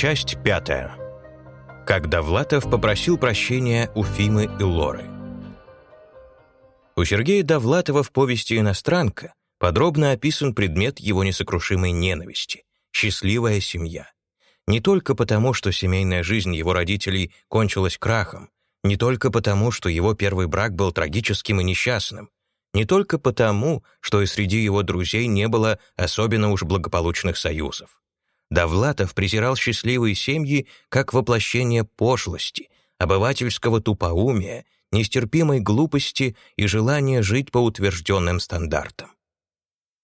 Часть пятая. Как Довлатов попросил прощения у Фимы и Лоры. У Сергея Довлатова в повести «Иностранка» подробно описан предмет его несокрушимой ненависти — счастливая семья. Не только потому, что семейная жизнь его родителей кончилась крахом, не только потому, что его первый брак был трагическим и несчастным, не только потому, что и среди его друзей не было особенно уж благополучных союзов. Довлатов презирал счастливые семьи как воплощение пошлости, обывательского тупоумия, нестерпимой глупости и желания жить по утвержденным стандартам.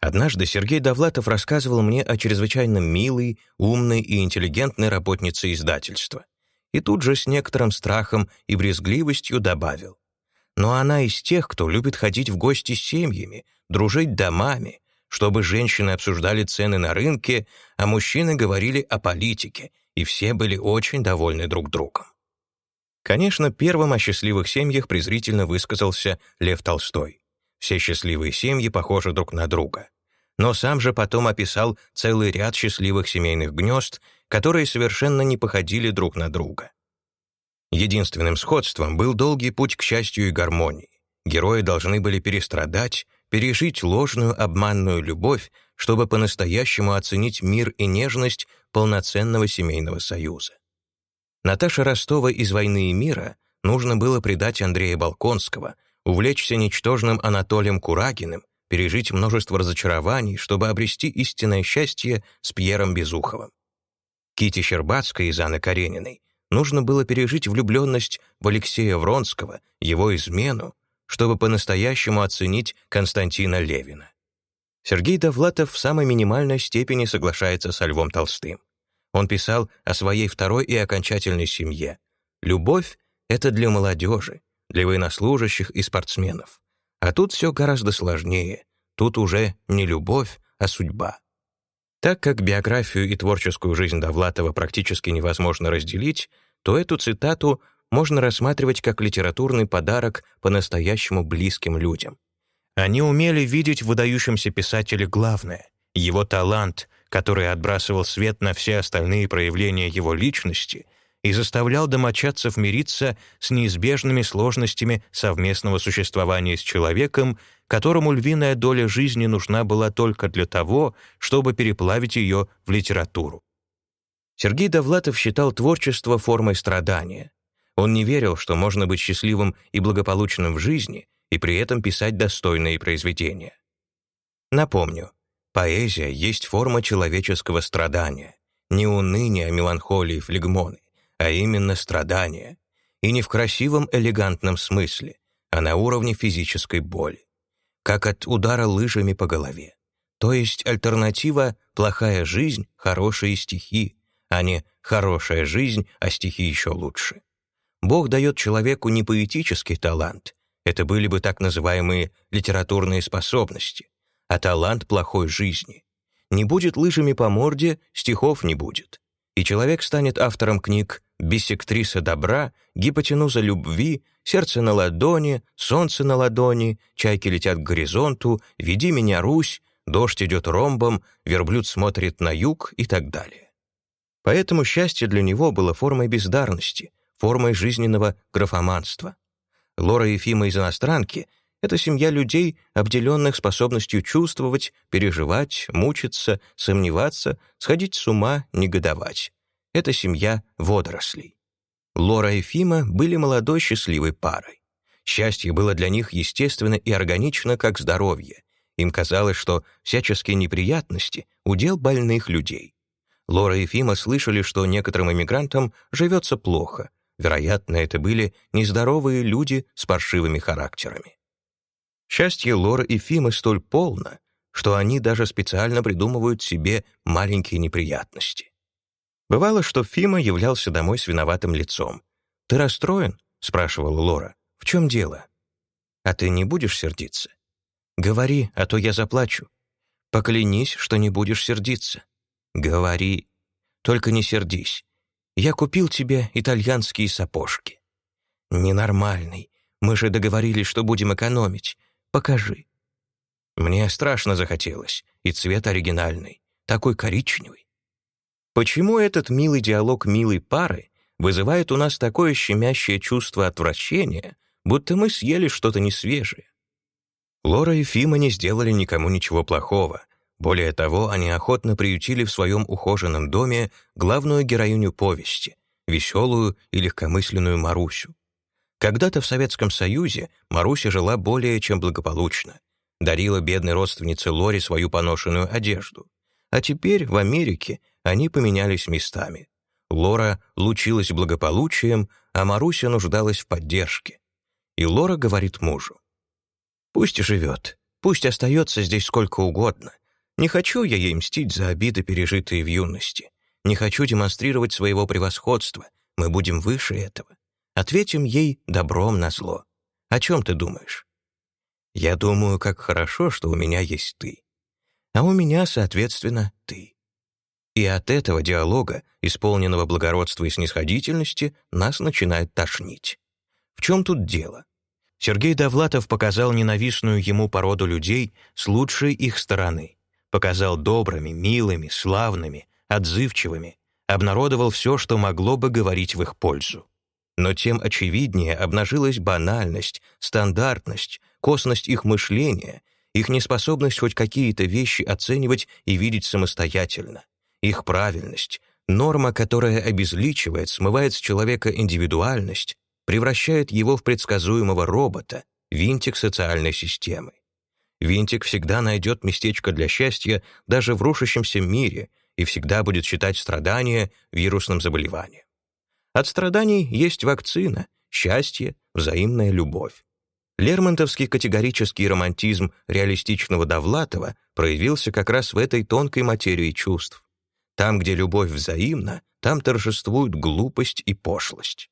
Однажды Сергей Довлатов рассказывал мне о чрезвычайно милой, умной и интеллигентной работнице издательства. И тут же с некоторым страхом и брезгливостью добавил. Но она из тех, кто любит ходить в гости с семьями, дружить домами, чтобы женщины обсуждали цены на рынке, а мужчины говорили о политике, и все были очень довольны друг другом. Конечно, первым о счастливых семьях презрительно высказался Лев Толстой. Все счастливые семьи похожи друг на друга. Но сам же потом описал целый ряд счастливых семейных гнезд, которые совершенно не походили друг на друга. Единственным сходством был долгий путь к счастью и гармонии. Герои должны были перестрадать, пережить ложную обманную любовь, чтобы по-настоящему оценить мир и нежность полноценного семейного союза. Наташе Ростова из «Войны и мира» нужно было предать Андрея Балконского, увлечься ничтожным Анатолием Курагиным, пережить множество разочарований, чтобы обрести истинное счастье с Пьером Безуховым. Кити Щербацкой из Анны Карениной нужно было пережить влюбленность в Алексея Вронского, его измену, чтобы по-настоящему оценить Константина Левина. Сергей Довлатов в самой минимальной степени соглашается со Львом Толстым. Он писал о своей второй и окончательной семье. «Любовь — это для молодежи, для военнослужащих и спортсменов. А тут все гораздо сложнее. Тут уже не любовь, а судьба». Так как биографию и творческую жизнь Довлатова практически невозможно разделить, то эту цитату можно рассматривать как литературный подарок по-настоящему близким людям. Они умели видеть в выдающемся писателе главное — его талант, который отбрасывал свет на все остальные проявления его личности и заставлял домочадцев мириться с неизбежными сложностями совместного существования с человеком, которому львиная доля жизни нужна была только для того, чтобы переплавить ее в литературу. Сергей Довлатов считал творчество формой страдания, он не верил, что можно быть счастливым и благополучным в жизни и при этом писать достойные произведения. Напомню, поэзия есть форма человеческого страдания, не уныния, меланхолии, флегмоны, а именно страдания, и не в красивом элегантном смысле, а на уровне физической боли, как от удара лыжами по голове. То есть альтернатива «плохая жизнь, хорошие стихи», а не «хорошая жизнь, а стихи еще лучше». Бог дает человеку не поэтический талант, это были бы так называемые литературные способности, а талант плохой жизни. Не будет лыжами по морде, стихов не будет. И человек станет автором книг «Биссектриса добра», «Гипотенуза любви», «Сердце на ладони», «Солнце на ладони», «Чайки летят к горизонту», «Веди меня, Русь», «Дождь идет ромбом», «Верблюд смотрит на юг» и так далее. Поэтому счастье для него было формой бездарности — формой жизненного графоманства. Лора Ефима из «Иностранки» — это семья людей, обделенных способностью чувствовать, переживать, мучиться, сомневаться, сходить с ума, негодовать. Это семья водорослей. Лора и Фима были молодой счастливой парой. Счастье было для них естественно и органично, как здоровье. Им казалось, что всяческие неприятности — удел больных людей. Лора и Фима слышали, что некоторым иммигрантам живется плохо, Вероятно, это были нездоровые люди с паршивыми характерами. Счастье Лора и Фимы столь полно, что они даже специально придумывают себе маленькие неприятности. Бывало, что Фима являлся домой с виноватым лицом. «Ты расстроен?» — спрашивала Лора. «В чем дело?» «А ты не будешь сердиться?» «Говори, а то я заплачу». «Поклянись, что не будешь сердиться». «Говори. Только не сердись. Я купил тебе итальянские сапожки. Ненормальный. Мы же договорились, что будем экономить. Покажи. Мне страшно захотелось. И цвет оригинальный. Такой коричневый. Почему этот милый диалог милой пары вызывает у нас такое щемящее чувство отвращения, будто мы съели что-то несвежее? Лора и Фима не сделали никому ничего плохого. Более того, они охотно приютили в своем ухоженном доме главную героиню повести, веселую и легкомысленную Марусю. Когда-то в Советском Союзе Маруся жила более чем благополучно, дарила бедной родственнице Лоре свою поношенную одежду. А теперь в Америке они поменялись местами. Лора лучилась благополучием, а Маруся нуждалась в поддержке. И Лора говорит мужу. «Пусть живет, пусть остается здесь сколько угодно. Не хочу я ей мстить за обиды, пережитые в юности. Не хочу демонстрировать своего превосходства. Мы будем выше этого. Ответим ей добром на зло. О чем ты думаешь? Я думаю, как хорошо, что у меня есть ты. А у меня, соответственно, ты. И от этого диалога, исполненного благородства и снисходительности, нас начинает тошнить. В чем тут дело? Сергей Довлатов показал ненавистную ему породу людей с лучшей их стороны. Показал добрыми, милыми, славными, отзывчивыми, обнародовал все, что могло бы говорить в их пользу. Но тем очевиднее обнажилась банальность, стандартность, косность их мышления, их неспособность хоть какие-то вещи оценивать и видеть самостоятельно, их правильность, норма, которая обезличивает, смывает с человека индивидуальность, превращает его в предсказуемого робота, винтик социальной системы. Винтик всегда найдет местечко для счастья даже в рушащемся мире и всегда будет считать страдания вирусным заболеванием. От страданий есть вакцина, счастье, взаимная любовь. Лермонтовский категорический романтизм реалистичного Довлатова проявился как раз в этой тонкой материи чувств. Там, где любовь взаимна, там торжествуют глупость и пошлость.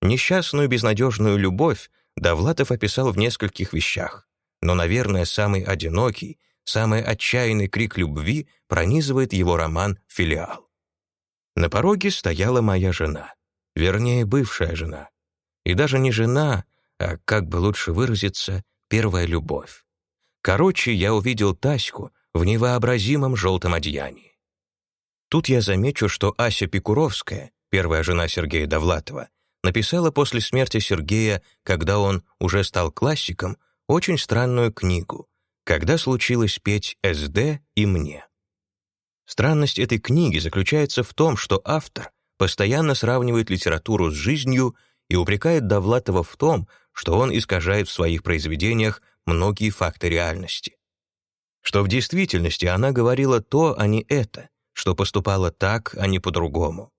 Несчастную безнадежную любовь Довлатов описал в нескольких вещах, но, наверное, самый одинокий, самый отчаянный крик любви пронизывает его роман «Филиал». На пороге стояла моя жена, вернее, бывшая жена. И даже не жена, а, как бы лучше выразиться, первая любовь. Короче, я увидел Таську в невообразимом желтом одеянии. Тут я замечу, что Ася Пикуровская, первая жена Сергея Довлатова, написала после смерти Сергея, когда он уже стал классиком, очень странную книгу «Когда случилось петь СД и мне». Странность этой книги заключается в том, что автор постоянно сравнивает литературу с жизнью и упрекает Довлатова в том, что он искажает в своих произведениях многие факты реальности. Что в действительности она говорила то, а не это, что поступала так, а не по-другому.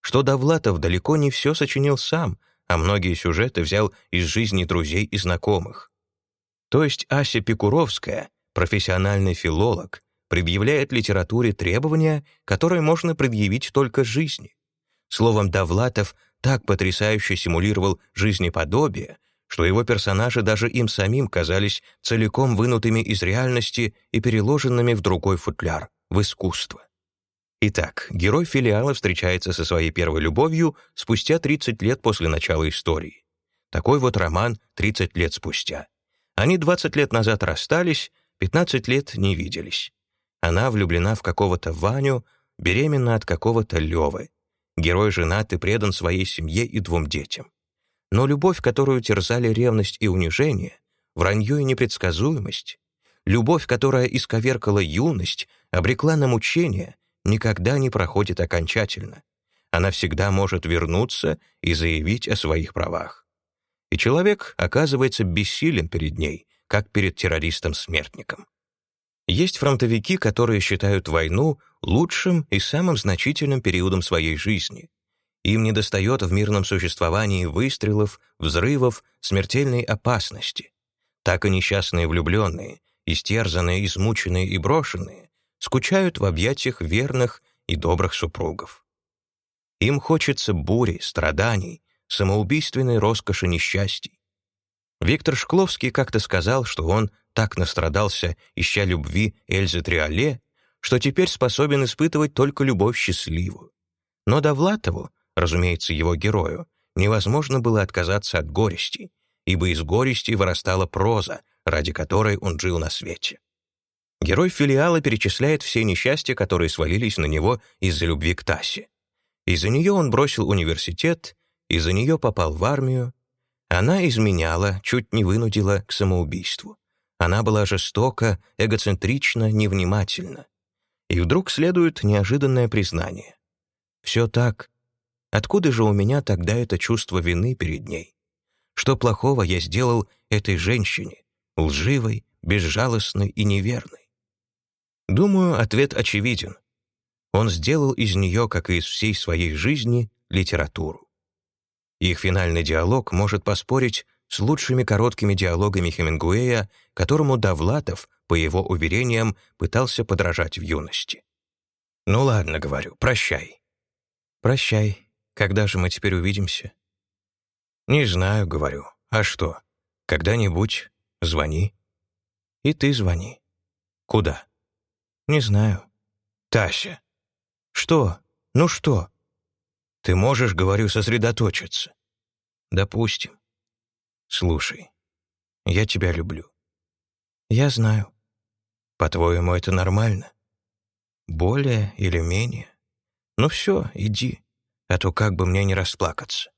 Что Довлатов далеко не все сочинил сам, а многие сюжеты взял из жизни друзей и знакомых. То есть Ася Пикуровская, профессиональный филолог, предъявляет литературе требования, которые можно предъявить только жизни. Словом, Довлатов так потрясающе симулировал жизнеподобие, что его персонажи даже им самим казались целиком вынутыми из реальности и переложенными в другой футляр, в искусство. Итак, герой филиала встречается со своей первой любовью спустя 30 лет после начала истории. Такой вот роман 30 лет спустя. Они 20 лет назад расстались, 15 лет не виделись. Она влюблена в какого-то Ваню, беременна от какого-то Левы. Герой женат и предан своей семье и двум детям. Но любовь, которую терзали ревность и унижение, вранье и непредсказуемость, любовь, которая исковеркала юность, обрекла на мучения, никогда не проходит окончательно. Она всегда может вернуться и заявить о своих правах. И человек оказывается бессилен перед ней, как перед террористом-смертником. Есть фронтовики, которые считают войну лучшим и самым значительным периодом своей жизни. Им недостает в мирном существовании выстрелов, взрывов, смертельной опасности. Так и несчастные влюбленные, истерзанные, измученные и брошенные, скучают в объятиях верных и добрых супругов. Им хочется бури, страданий, самоубийственной роскоши несчастий. Виктор Шкловский как-то сказал, что он так настрадался, ища любви Эльзы Триоле, что теперь способен испытывать только любовь счастливую. Но Довлатову, разумеется, его герою, невозможно было отказаться от горести, ибо из горести вырастала проза, ради которой он жил на свете. Герой филиала перечисляет все несчастья, которые свалились на него из-за любви к Тасе. Из-за нее он бросил университет, из-за нее попал в армию. Она изменяла, чуть не вынудила к самоубийству. Она была жестока, эгоцентрична, невнимательна. И вдруг следует неожиданное признание. Все так. Откуда же у меня тогда это чувство вины перед ней? Что плохого я сделал этой женщине, лживой, безжалостной и неверной? Думаю, ответ очевиден. Он сделал из нее, как и из всей своей жизни, литературу. Их финальный диалог может поспорить с лучшими короткими диалогами Хемингуэя, которому Довлатов, по его уверениям, пытался подражать в юности. «Ну ладно, — говорю, — прощай». «Прощай. Когда же мы теперь увидимся?» «Не знаю, — говорю. А что? Когда-нибудь звони». «И ты звони». «Куда?» «Не знаю». «Тася». «Что? Ну что?» «Ты можешь, — говорю, — сосредоточиться». «Допустим». «Слушай, я тебя люблю». «Я знаю». «По-твоему, это нормально?» «Более или менее?» «Ну все, иди, а то как бы мне не расплакаться».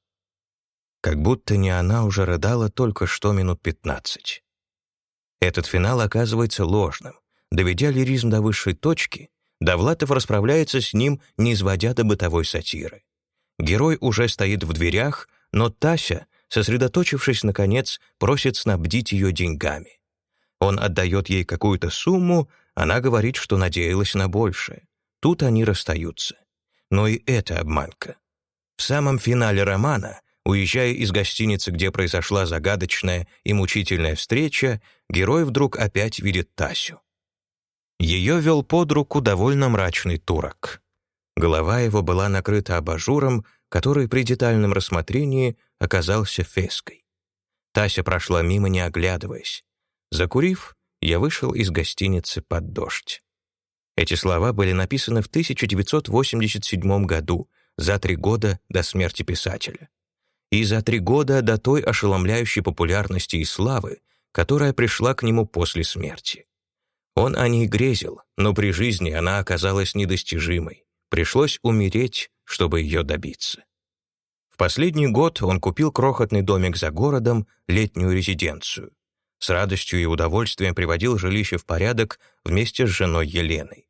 Как будто не она уже рыдала только что минут пятнадцать. Этот финал оказывается ложным. Доведя лиризм до высшей точки, Довлатов расправляется с ним, не изводя до бытовой сатиры. Герой уже стоит в дверях, но Тася — сосредоточившись, наконец, просит снабдить ее деньгами. Он отдает ей какую-то сумму, она говорит, что надеялась на большее. Тут они расстаются. Но и это обманка. В самом финале романа, уезжая из гостиницы, где произошла загадочная и мучительная встреча, герой вдруг опять видит Тасю. Ее вел под руку довольно мрачный турок. Голова его была накрыта абажуром, который при детальном рассмотрении оказался феской. Тася прошла мимо, не оглядываясь. Закурив, я вышел из гостиницы под дождь. Эти слова были написаны в 1987 году, за три года до смерти писателя. И за три года до той ошеломляющей популярности и славы, которая пришла к нему после смерти. Он о ней грезил, но при жизни она оказалась недостижимой. Пришлось умереть, чтобы ее добиться. В последний год он купил крохотный домик за городом, летнюю резиденцию. С радостью и удовольствием приводил жилище в порядок вместе с женой Еленой.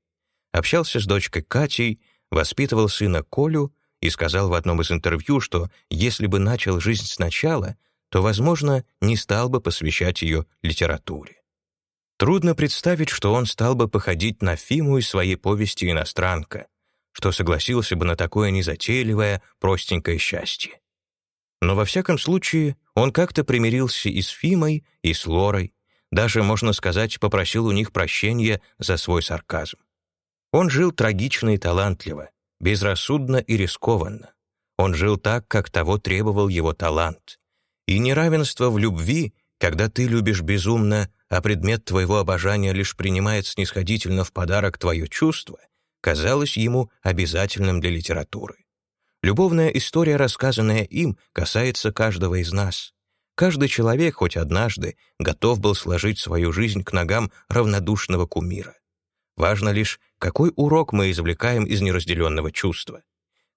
Общался с дочкой Катей, воспитывал сына Колю и сказал в одном из интервью, что если бы начал жизнь сначала, то, возможно, не стал бы посвящать ее литературе. Трудно представить, что он стал бы походить на Фиму из своей повести «Иностранка», что согласился бы на такое незатейливое, простенькое счастье. Но во всяком случае он как-то примирился и с Фимой, и с Лорой, даже, можно сказать, попросил у них прощения за свой сарказм. Он жил трагично и талантливо, безрассудно и рискованно. Он жил так, как того требовал его талант. И неравенство в любви, когда ты любишь безумно, а предмет твоего обожания лишь принимает снисходительно в подарок твое чувство, казалось ему обязательным для литературы. Любовная история, рассказанная им, касается каждого из нас. Каждый человек хоть однажды готов был сложить свою жизнь к ногам равнодушного кумира. Важно лишь, какой урок мы извлекаем из неразделенного чувства.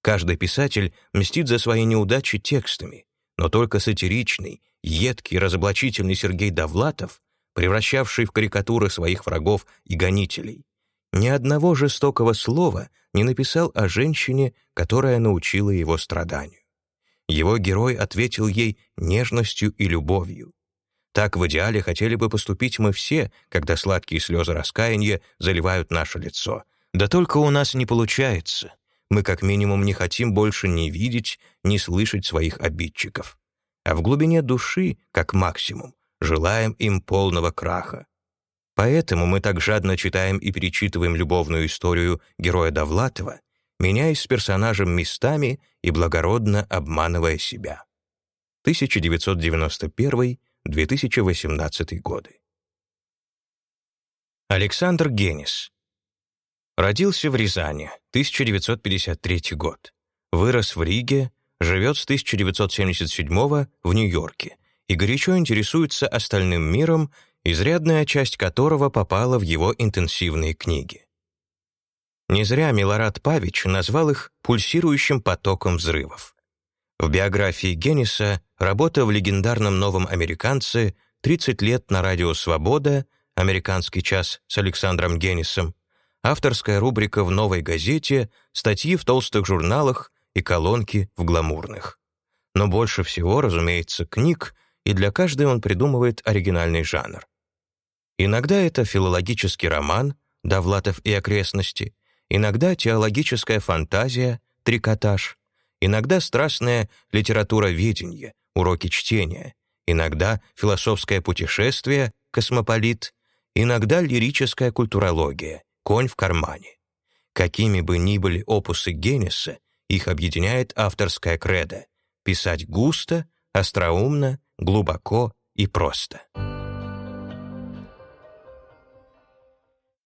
Каждый писатель мстит за свои неудачи текстами, но только сатиричный, едкий, разоблачительный Сергей Довлатов, превращавший в карикатуры своих врагов и гонителей, ни одного жестокого слова не написал о женщине, которая научила его страданию. Его герой ответил ей нежностью и любовью. Так в идеале хотели бы поступить мы все, когда сладкие слезы раскаяния заливают наше лицо. Да только у нас не получается. Мы как минимум не хотим больше ни видеть, ни слышать своих обидчиков. А в глубине души, как максимум, желаем им полного краха. Поэтому мы так жадно читаем и перечитываем любовную историю героя Довлатова, меняясь с персонажем местами и благородно обманывая себя. 1991-2018 годы. Александр Генис. Родился в Рязани, 1953 год. Вырос в Риге, живет с 1977 в Нью-Йорке и горячо интересуется остальным миром изрядная часть которого попала в его интенсивные книги. Не зря Милорад Павич назвал их «пульсирующим потоком взрывов». В биографии Генниса работа в легендарном «Новом американце», «30 лет на радио «Свобода», «Американский час» с Александром Геннисом, авторская рубрика в «Новой газете», статьи в толстых журналах и колонки в гламурных. Но больше всего, разумеется, книг, и для каждой он придумывает оригинальный жанр. Иногда это филологический роман «Довлатов и окрестности», иногда теологическая фантазия «Трикотаж», иногда страстная литература-веденье, уроки чтения, иногда философское путешествие «Космополит», иногда лирическая культурология «Конь в кармане». Какими бы ни были опусы Генниса, их объединяет авторская кредо — писать густо, остроумно, глубоко и просто.